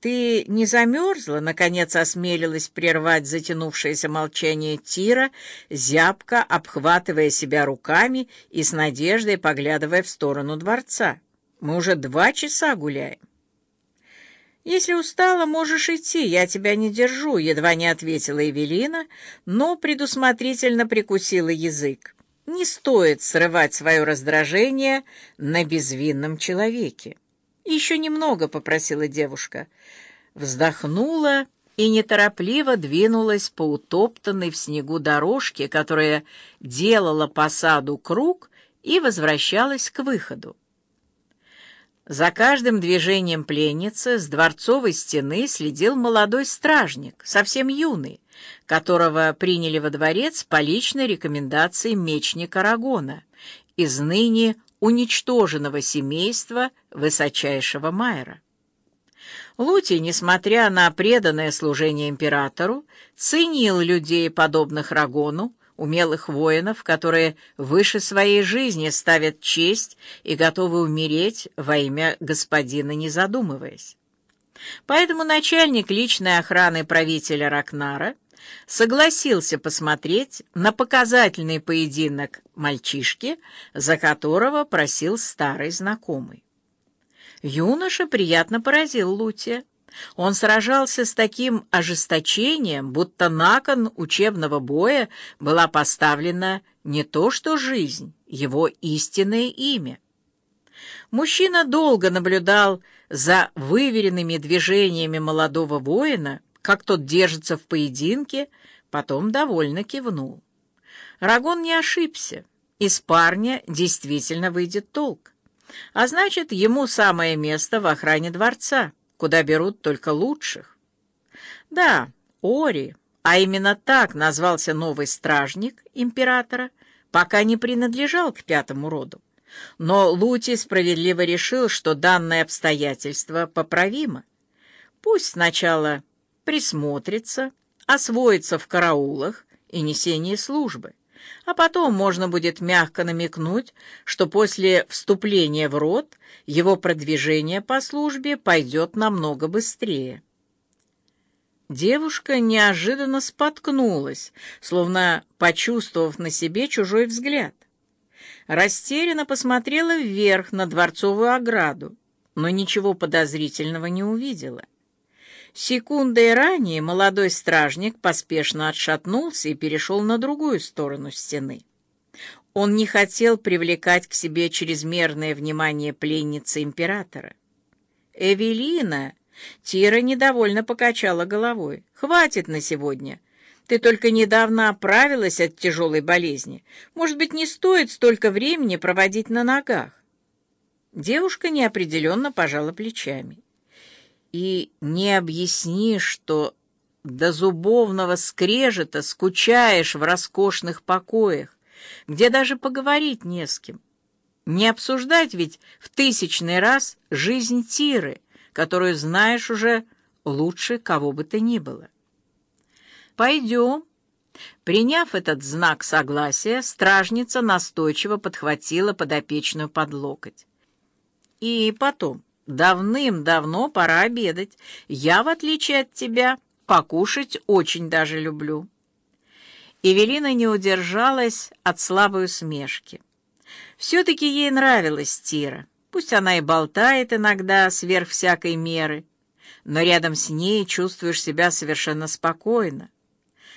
«Ты не замерзла?» — наконец осмелилась прервать затянувшееся молчание Тира, зябко обхватывая себя руками и с надеждой поглядывая в сторону дворца. «Мы уже два часа гуляем». «Если устала, можешь идти, я тебя не держу», — едва не ответила Эвелина, но предусмотрительно прикусила язык. «Не стоит срывать свое раздражение на безвинном человеке». «Еще немного», — попросила девушка. Вздохнула и неторопливо двинулась по утоптанной в снегу дорожке, которая делала по саду круг и возвращалась к выходу. За каждым движением пленницы с дворцовой стены следил молодой стражник, совсем юный, которого приняли во дворец по личной рекомендации мечника Рагона, из ныне уничтоженного семейства высочайшего Майера. Лути, несмотря на преданное служение императору, ценил людей, подобных Рагону, умелых воинов, которые выше своей жизни ставят честь и готовы умереть во имя господина, не задумываясь. Поэтому начальник личной охраны правителя Ракнара согласился посмотреть на показательный поединок мальчишки, за которого просил старый знакомый. Юноша приятно поразил Лутия. Он сражался с таким ожесточением, будто на кон учебного боя была поставлена не то что жизнь, его истинное имя. Мужчина долго наблюдал за выверенными движениями молодого воина, как тот держится в поединке, потом довольно кивнул. Рагон не ошибся, из парня действительно выйдет толк. А значит, ему самое место в охране дворца, куда берут только лучших. Да, Ори, а именно так назвался новый стражник императора, пока не принадлежал к пятому роду. Но Лути справедливо решил, что данное обстоятельство поправимо. Пусть сначала присмотрится, освоится в караулах и несении службы, а потом можно будет мягко намекнуть, что после вступления в род его продвижение по службе пойдет намного быстрее. Девушка неожиданно споткнулась, словно почувствовав на себе чужой взгляд. Растерянно посмотрела вверх на дворцовую ограду, но ничего подозрительного не увидела. Секундой ранее молодой стражник поспешно отшатнулся и перешел на другую сторону стены. Он не хотел привлекать к себе чрезмерное внимание пленницы императора. «Эвелина!» — Тира недовольно покачала головой. «Хватит на сегодня. Ты только недавно оправилась от тяжелой болезни. Может быть, не стоит столько времени проводить на ногах?» Девушка неопределенно пожала плечами и не объяснишь, что до зубовного скрежета скучаешь в роскошных покоях, где даже поговорить не с кем. Не обсуждать ведь в тысячный раз жизнь Тиры, которую знаешь уже лучше кого бы то ни было. «Пойдем». Приняв этот знак согласия, стражница настойчиво подхватила подопечную под локоть. «И потом, Давным-давно пора обедать. Я, в отличие от тебя, покушать очень даже люблю». Эвелина не удержалась от слабой усмешки. Все-таки ей нравилась Тира. Пусть она и болтает иногда сверх всякой меры, но рядом с ней чувствуешь себя совершенно спокойно.